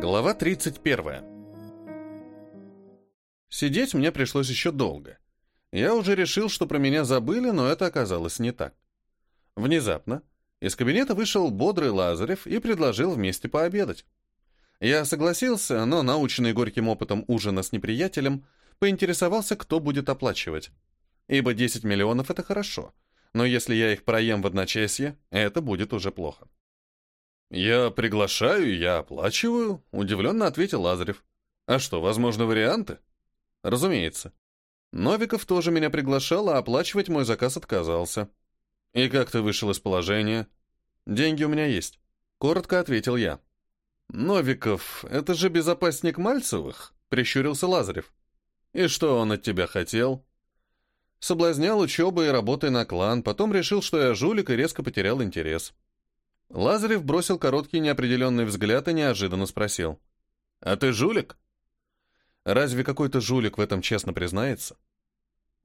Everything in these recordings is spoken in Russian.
Глава 31. Сидеть мне пришлось еще долго. Я уже решил, что про меня забыли, но это оказалось не так. Внезапно из кабинета вышел бодрый Лазарев и предложил вместе пообедать. Я согласился, но, наученный горьким опытом ужина с неприятелем, поинтересовался, кто будет оплачивать. Ибо 10 миллионов — это хорошо, но если я их проем в одночасье, это будет уже плохо. «Я приглашаю, я оплачиваю», — удивленно ответил Лазарев. «А что, возможны варианты?» «Разумеется». Новиков тоже меня приглашал, а оплачивать мой заказ отказался. «И как ты вышел из положения?» «Деньги у меня есть», — коротко ответил я. «Новиков, это же безопасник Мальцевых?» — прищурился Лазарев. «И что он от тебя хотел?» Соблазнял учебой и работой на клан, потом решил, что я жулик и резко потерял интерес. Лазарев бросил короткий неопределенный взгляд и неожиданно спросил. «А ты жулик?» «Разве какой-то жулик в этом честно признается?»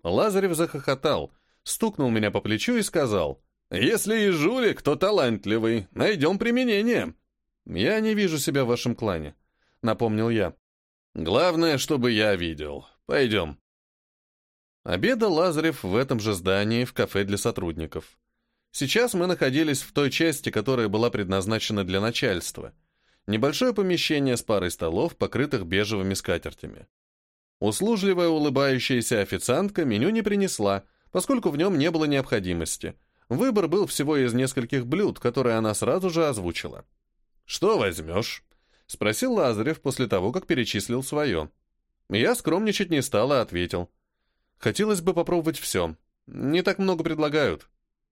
Лазарев захохотал, стукнул меня по плечу и сказал. «Если и жулик, то талантливый. Найдем применение». «Я не вижу себя в вашем клане», — напомнил я. «Главное, чтобы я видел. Пойдем». Обедал Лазарев в этом же здании, в кафе для сотрудников. Сейчас мы находились в той части, которая была предназначена для начальства. Небольшое помещение с парой столов, покрытых бежевыми скатертями. Услужливая улыбающаяся официантка меню не принесла, поскольку в нем не было необходимости. Выбор был всего из нескольких блюд, которые она сразу же озвучила. «Что возьмешь?» — спросил Лазарев после того, как перечислил свое. Я скромничать не стал и ответил. «Хотелось бы попробовать все. Не так много предлагают».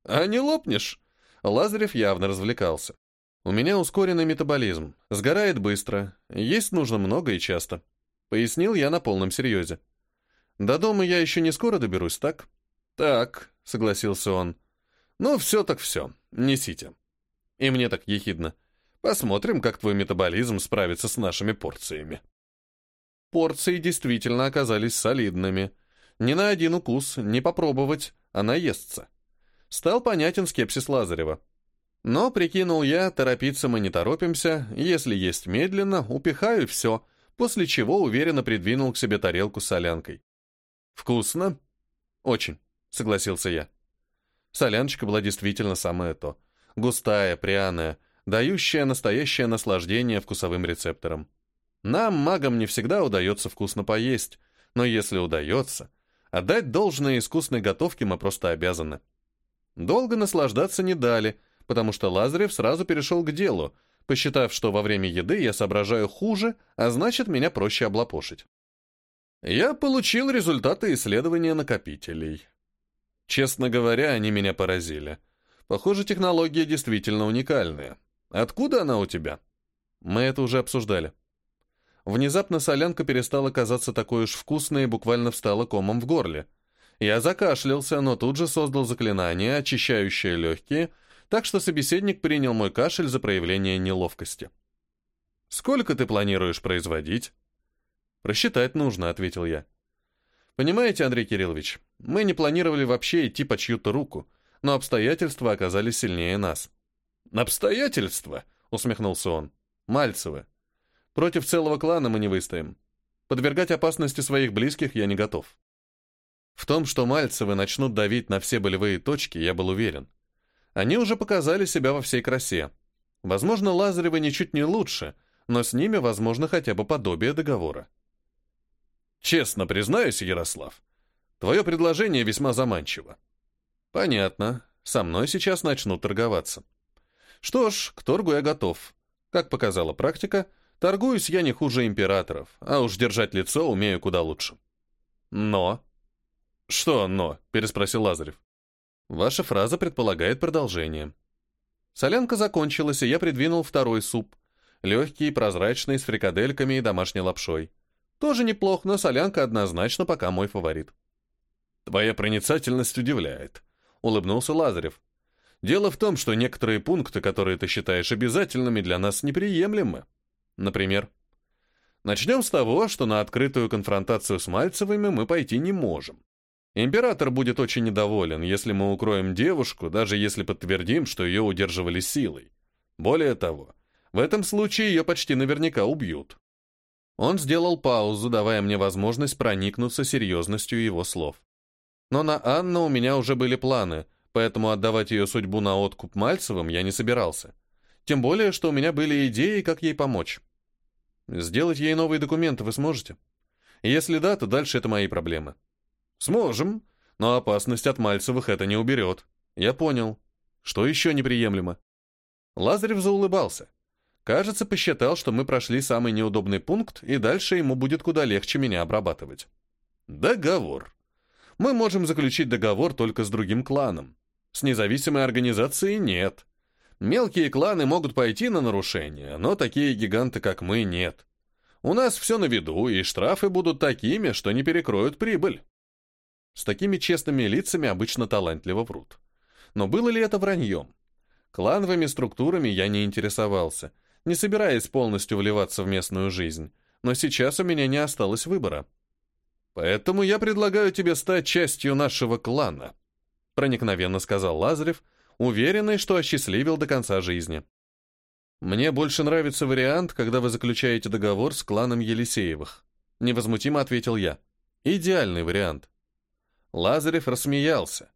«А не лопнешь?» Лазарев явно развлекался. «У меня ускоренный метаболизм. Сгорает быстро. Есть нужно много и часто». Пояснил я на полном серьезе. «До дома я еще не скоро доберусь, так?» «Так», — согласился он. «Ну, все так все. Несите». И мне так ехидно. «Посмотрим, как твой метаболизм справится с нашими порциями». Порции действительно оказались солидными. Ни на один укус, не попробовать, она естся стал понятен скепсис Лазарева. Но, прикинул я, торопиться мы не торопимся, если есть медленно, упихаю все, после чего уверенно придвинул к себе тарелку с солянкой. «Вкусно?» «Очень», — согласился я. Соляночка была действительно самое то. Густая, пряная, дающая настоящее наслаждение вкусовым рецепторам. Нам, магам, не всегда удается вкусно поесть, но если удается, отдать должное искусной готовке мы просто обязаны. Долго наслаждаться не дали, потому что Лазарев сразу перешел к делу, посчитав, что во время еды я соображаю хуже, а значит, меня проще облапошить. Я получил результаты исследования накопителей. Честно говоря, они меня поразили. Похоже, технология действительно уникальная. Откуда она у тебя? Мы это уже обсуждали. Внезапно солянка перестала казаться такой уж вкусной и буквально встала комом в горле. Я закашлялся, но тут же создал заклинание, очищающее легкие, так что собеседник принял мой кашель за проявление неловкости. «Сколько ты планируешь производить?» «Просчитать нужно», — ответил я. «Понимаете, Андрей Кириллович, мы не планировали вообще идти по чью-то руку, но обстоятельства оказались сильнее нас». «Обстоятельства?» — усмехнулся он. «Мальцевы. Против целого клана мы не выстоим. Подвергать опасности своих близких я не готов». В том, что Мальцевы начнут давить на все болевые точки, я был уверен. Они уже показали себя во всей красе. Возможно, Лазаревы ничуть не лучше, но с ними возможно хотя бы подобие договора. Честно признаюсь, Ярослав, твое предложение весьма заманчиво. Понятно, со мной сейчас начнут торговаться. Что ж, к торгу я готов. Как показала практика, торгуюсь я не хуже императоров, а уж держать лицо умею куда лучше. Но «Что «но»?» — переспросил Лазарев. «Ваша фраза предполагает продолжение». Солянка закончилась, и я придвинул второй суп. Легкий, прозрачный, с фрикадельками и домашней лапшой. Тоже неплохо, но солянка однозначно пока мой фаворит. «Твоя проницательность удивляет», — улыбнулся Лазарев. «Дело в том, что некоторые пункты, которые ты считаешь обязательными, для нас неприемлемы. Например, начнем с того, что на открытую конфронтацию с Мальцевыми мы пойти не можем. Император будет очень недоволен, если мы укроем девушку, даже если подтвердим, что ее удерживали силой. Более того, В этом случае ее почти наверняка убьют. Он сделал паузу, давая мне возможность проникнуться серьезностью его слов. Но на Анну у меня уже были планы, поэтому отдавать ее судьбу на откуп Мальцевым я не собирался. Тем более, что у меня были идеи, как ей помочь. Сделать ей новые документы вы сможете? Если да, то дальше это мои проблемы. Сможем, но опасность от Мальцевых это не уберет. Я понял. Что еще неприемлемо? Лазарев заулыбался. Кажется, посчитал, что мы прошли самый неудобный пункт, и дальше ему будет куда легче меня обрабатывать. Договор. Мы можем заключить договор только с другим кланом. С независимой организацией нет. Мелкие кланы могут пойти на нарушения, но такие гиганты, как мы, нет. У нас все на виду, и штрафы будут такими, что не перекроют прибыль. С такими честными лицами обычно талантливо врут. Но было ли это враньем? Клановыми структурами я не интересовался — не собираясь полностью вливаться в местную жизнь, но сейчас у меня не осталось выбора. Поэтому я предлагаю тебе стать частью нашего клана, проникновенно сказал Лазарев, уверенный, что осчастливил до конца жизни. Мне больше нравится вариант, когда вы заключаете договор с кланом Елисеевых, невозмутимо ответил я. Идеальный вариант. Лазарев рассмеялся.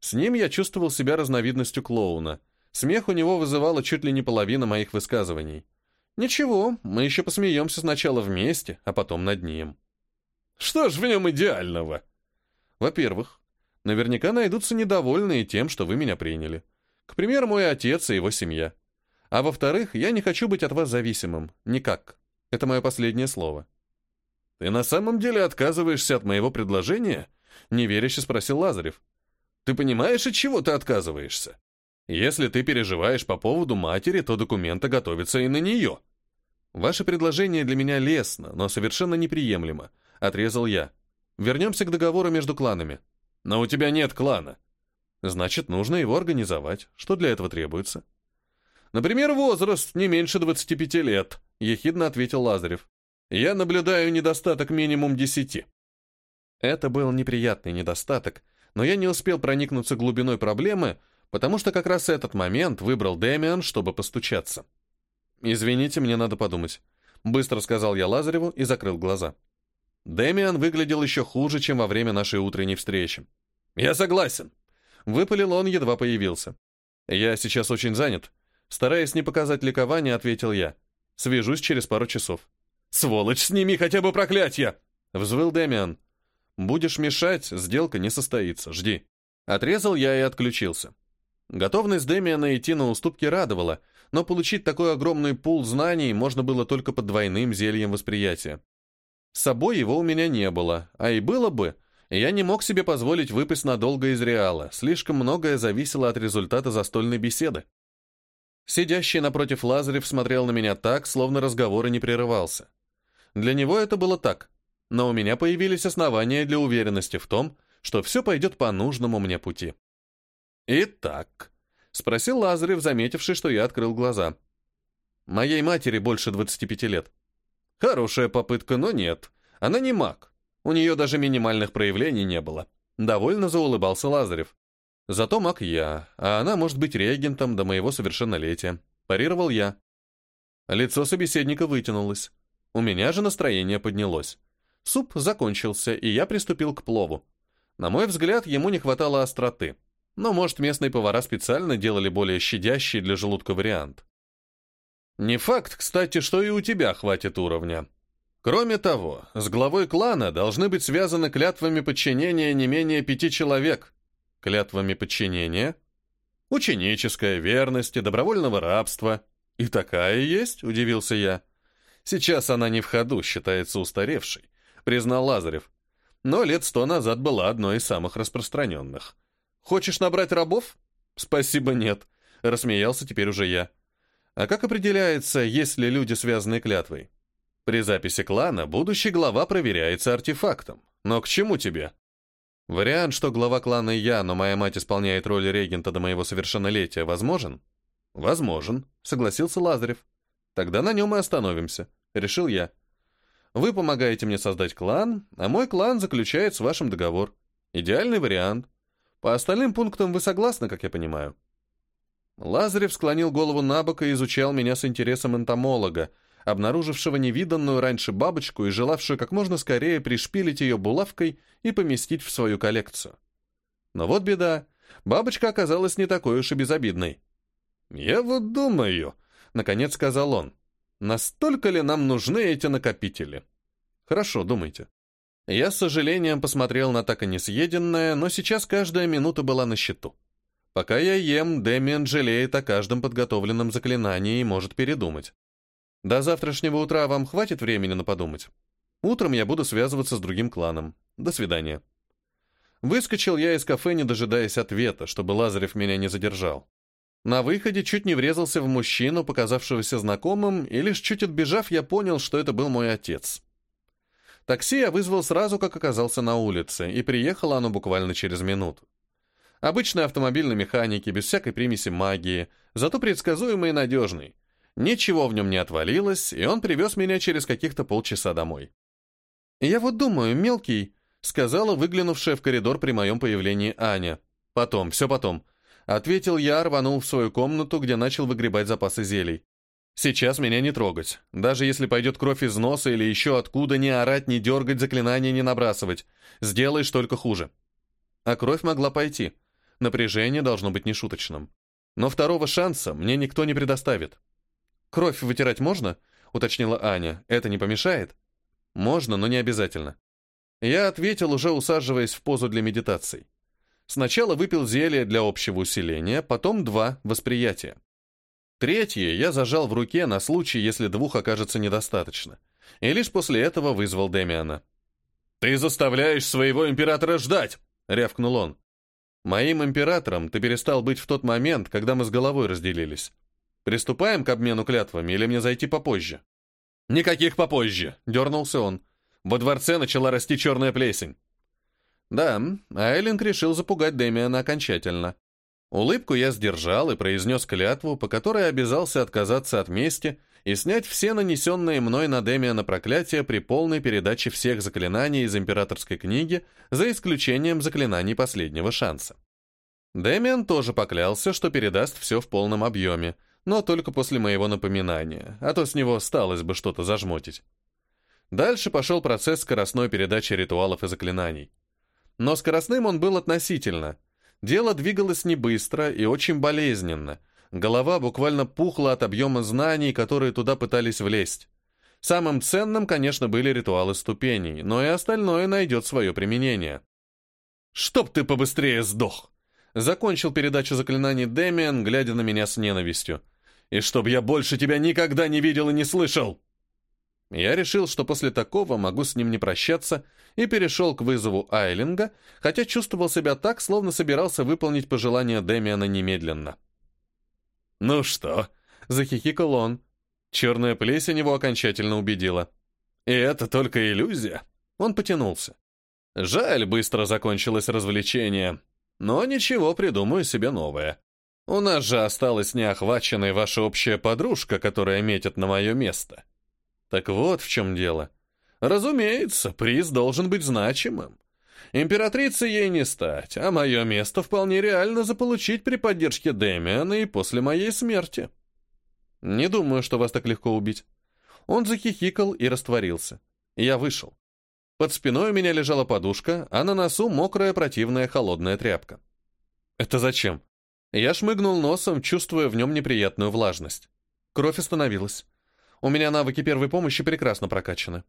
С ним я чувствовал себя разновидностью клоуна — Смех у него вызывало чуть ли не половина моих высказываний. Ничего, мы еще посмеемся сначала вместе, а потом над ним. Что ж в нем идеального? Во-первых, наверняка найдутся недовольные тем, что вы меня приняли. К примеру, мой отец и его семья. А во-вторых, я не хочу быть от вас зависимым. Никак. Это мое последнее слово. Ты на самом деле отказываешься от моего предложения? Неверяще спросил Лазарев. Ты понимаешь, от чего ты отказываешься? Если ты переживаешь по поводу матери, то документы готовятся и на нее. Ваше предложение для меня лестно, но совершенно неприемлемо, отрезал я. Вернемся к договору между кланами. Но у тебя нет клана. Значит, нужно его организовать. Что для этого требуется? Например, возраст не меньше 25 лет, ехидно ответил Лазарев. Я наблюдаю недостаток минимум 10. Это был неприятный недостаток, но я не успел проникнуться глубиной проблемы, потому что как раз этот момент выбрал Дэмиан, чтобы постучаться. «Извините, мне надо подумать», — быстро сказал я Лазареву и закрыл глаза. Дэмиан выглядел еще хуже, чем во время нашей утренней встречи. «Я согласен», — выпалил он, едва появился. «Я сейчас очень занят». Стараясь не показать ликования, ответил я. «Свяжусь через пару часов». «Сволочь, сними хотя бы проклятие!» — взвыл Дэмиан. «Будешь мешать, сделка не состоится, жди». Отрезал я и отключился. Готовность Дэмиана идти на уступки радовала, но получить такой огромный пул знаний можно было только под двойным зельем восприятия. С собой его у меня не было, а и было бы, я не мог себе позволить выпасть надолго из Реала, слишком многое зависело от результата застольной беседы. Сидящий напротив Лазарев смотрел на меня так, словно разговор и не прерывался. Для него это было так, но у меня появились основания для уверенности в том, что все пойдет по нужному мне пути. «Итак», — спросил Лазарев, заметивший, что я открыл глаза. «Моей матери больше 25 лет». «Хорошая попытка, но нет. Она не маг. У нее даже минимальных проявлений не было». Довольно заулыбался Лазарев. «Зато маг я, а она может быть регентом до моего совершеннолетия». Парировал я. Лицо собеседника вытянулось. У меня же настроение поднялось. Суп закончился, и я приступил к плову. На мой взгляд, ему не хватало остроты но, может, местные повара специально делали более щадящий для желудка вариант. Не факт, кстати, что и у тебя хватит уровня. Кроме того, с главой клана должны быть связаны клятвами подчинения не менее пяти человек. Клятвами подчинения? Ученическая верность и добровольного рабства. И такая есть, удивился я. Сейчас она не в ходу, считается устаревшей, признал Лазарев. Но лет сто назад была одной из самых распространенных. Хочешь набрать рабов? Спасибо, нет. Рассмеялся теперь уже я. А как определяется, есть ли люди, связанные клятвой? При записи клана будущий глава проверяется артефактом. Но к чему тебе? Вариант, что глава клана я, но моя мать исполняет роль регента до моего совершеннолетия, возможен? Возможен, согласился Лазарев. Тогда на нем и остановимся, решил я. Вы помогаете мне создать клан, а мой клан заключает с вашим договор. Идеальный вариант. По остальным пунктам вы согласны, как я понимаю? Лазарев склонил голову на бок и изучал меня с интересом энтомолога, обнаружившего невиданную раньше бабочку и желавшую как можно скорее пришпилить ее булавкой и поместить в свою коллекцию. Но вот беда, бабочка оказалась не такой уж и безобидной. «Я вот думаю», — наконец сказал он, — «настолько ли нам нужны эти накопители?» «Хорошо, думайте». Я с сожалением посмотрел на так и не съеденное, но сейчас каждая минута была на счету. Пока я ем, Дэмиан жалеет о каждом подготовленном заклинании и может передумать. До завтрашнего утра вам хватит времени на подумать? Утром я буду связываться с другим кланом. До свидания. Выскочил я из кафе, не дожидаясь ответа, чтобы Лазарев меня не задержал. На выходе чуть не врезался в мужчину, показавшегося знакомым, и лишь чуть отбежав, я понял, что это был мой отец. Такси я вызвал сразу, как оказался на улице, и приехало оно буквально через минуту. Обычный автомобиль на механике, без всякой примеси магии, зато предсказуемый и надежный. Ничего в нем не отвалилось, и он привез меня через каких-то полчаса домой. «Я вот думаю, мелкий», — сказала выглянувшая в коридор при моем появлении Аня. «Потом, все потом», — ответил я, рванул в свою комнату, где начал выгребать запасы зелий. «Сейчас меня не трогать. Даже если пойдет кровь из носа или еще откуда, не орать, не дергать, заклинания не набрасывать. Сделаешь только хуже». А кровь могла пойти. Напряжение должно быть нешуточным. Но второго шанса мне никто не предоставит. «Кровь вытирать можно?» — уточнила Аня. «Это не помешает?» «Можно, но не обязательно». Я ответил, уже усаживаясь в позу для медитаций. Сначала выпил зелье для общего усиления, потом два — восприятия. Третье я зажал в руке на случай, если двух окажется недостаточно. И лишь после этого вызвал Демиана. «Ты заставляешь своего императора ждать!» — рявкнул он. «Моим императором ты перестал быть в тот момент, когда мы с головой разделились. Приступаем к обмену клятвами или мне зайти попозже?» «Никаких попозже!» — дернулся он. Во дворце начала расти черная плесень. Да, Айлинг решил запугать Дэмиана окончательно. Улыбку я сдержал и произнес клятву, по которой обязался отказаться от мести и снять все нанесенные мной на Демиана проклятия при полной передаче всех заклинаний из императорской книги, за исключением заклинаний последнего шанса. Демиан тоже поклялся, что передаст все в полном объеме, но только после моего напоминания, а то с него осталось бы что-то зажмотить. Дальше пошел процесс скоростной передачи ритуалов и заклинаний. Но скоростным он был относительно. Дело двигалось не быстро и очень болезненно. Голова буквально пухла от объема знаний, которые туда пытались влезть. Самым ценным, конечно, были ритуалы ступеней, но и остальное найдет свое применение. «Чтоб ты побыстрее сдох!» Закончил передачу заклинаний Дэмиан, глядя на меня с ненавистью. «И чтоб я больше тебя никогда не видел и не слышал!» Я решил, что после такого могу с ним не прощаться, и перешел к вызову Айлинга, хотя чувствовал себя так, словно собирался выполнить пожелание Дэмиана немедленно. «Ну что?» — захихикал он. Черная плесень его окончательно убедила. «И это только иллюзия?» Он потянулся. «Жаль, быстро закончилось развлечение. Но ничего, придумаю себе новое. У нас же осталась неохваченной ваша общая подружка, которая метит на мое место». Так вот в чем дело. Разумеется, приз должен быть значимым. Императрицей ей не стать, а мое место вполне реально заполучить при поддержке Дэмиана и после моей смерти. Не думаю, что вас так легко убить. Он захихикал и растворился. Я вышел. Под спиной у меня лежала подушка, а на носу мокрая противная холодная тряпка. Это зачем? Я шмыгнул носом, чувствуя в нем неприятную влажность. Кровь остановилась. У меня навыки первой помощи прекрасно прокачаны.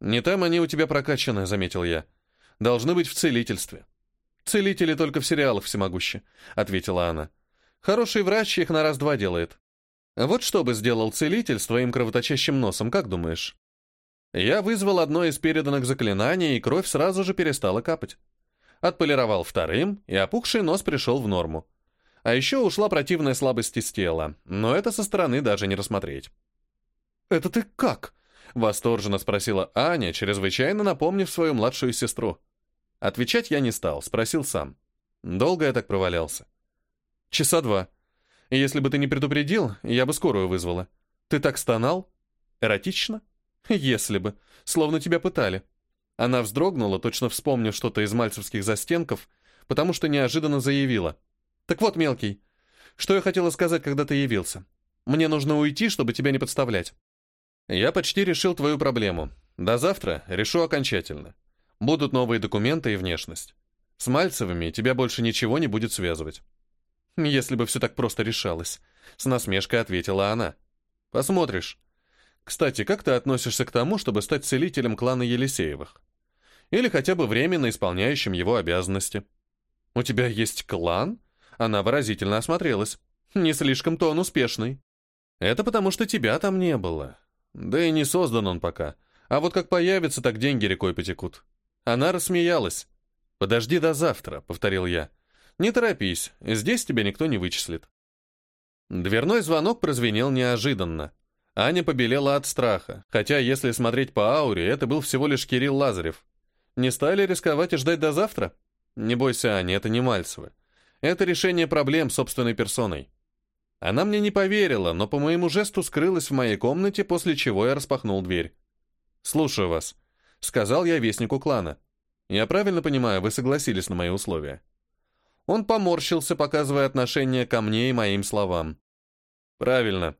Не там они у тебя прокачаны, заметил я. Должны быть в целительстве. Целители только в сериалах всемогущи, ответила она. Хороший врач их на раз-два делает. Вот что бы сделал целитель с твоим кровоточащим носом, как думаешь? Я вызвал одно из переданных заклинаний, и кровь сразу же перестала капать. Отполировал вторым, и опухший нос пришел в норму. А еще ушла противная слабость из тела, но это со стороны даже не рассмотреть. «Это ты как?» — восторженно спросила Аня, чрезвычайно напомнив свою младшую сестру. Отвечать я не стал, спросил сам. Долго я так провалялся. «Часа два. Если бы ты не предупредил, я бы скорую вызвала. Ты так стонал? Эротично? Если бы. Словно тебя пытали». Она вздрогнула, точно вспомнив что-то из мальцевских застенков, потому что неожиданно заявила. «Так вот, мелкий, Что я хотела сказать, когда ты явился? Мне нужно уйти, чтобы тебя не подставлять. Я почти решил твою проблему. До завтра решу окончательно. Будут новые документы и внешность. С Мальцевыми тебя больше ничего не будет связывать. Если бы все так просто решалось. С насмешкой ответила она. Посмотришь. Кстати, как ты относишься к тому, чтобы стать целителем клана Елисеевых? Или хотя бы временно исполняющим его обязанности? У тебя есть клан? Она выразительно осмотрелась. Не слишком-то он успешный. Это потому, что тебя там не было. Да и не создан он пока. А вот как появится, так деньги рекой потекут. Она рассмеялась. «Подожди до завтра», — повторил я. «Не торопись, здесь тебя никто не вычислит». Дверной звонок прозвенел неожиданно. Аня побелела от страха, хотя, если смотреть по ауре, это был всего лишь Кирилл Лазарев. Не стали рисковать и ждать до завтра? Не бойся, Аня, это не Мальцевы. Это решение проблем собственной персоной. Она мне не поверила, но по моему жесту скрылась в моей комнате, после чего я распахнул дверь. «Слушаю вас», — сказал я вестнику клана. «Я правильно понимаю, вы согласились на мои условия?» Он поморщился, показывая отношение ко мне и моим словам. «Правильно.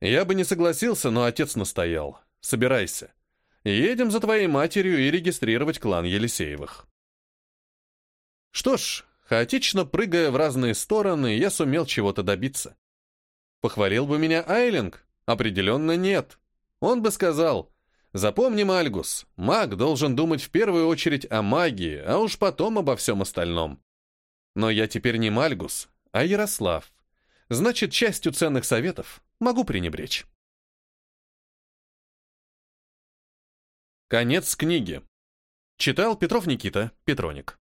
Я бы не согласился, но отец настоял. Собирайся. Едем за твоей матерью и регистрировать клан Елисеевых». Что ж, хаотично прыгая в разные стороны, я сумел чего-то добиться. Похвалил бы меня Айлинг? Определенно нет. Он бы сказал, запомни, Мальгус, маг должен думать в первую очередь о магии, а уж потом обо всем остальном. Но я теперь не Мальгус, а Ярослав. Значит, частью ценных советов могу пренебречь. Конец книги. Читал Петров Никита, Петроник.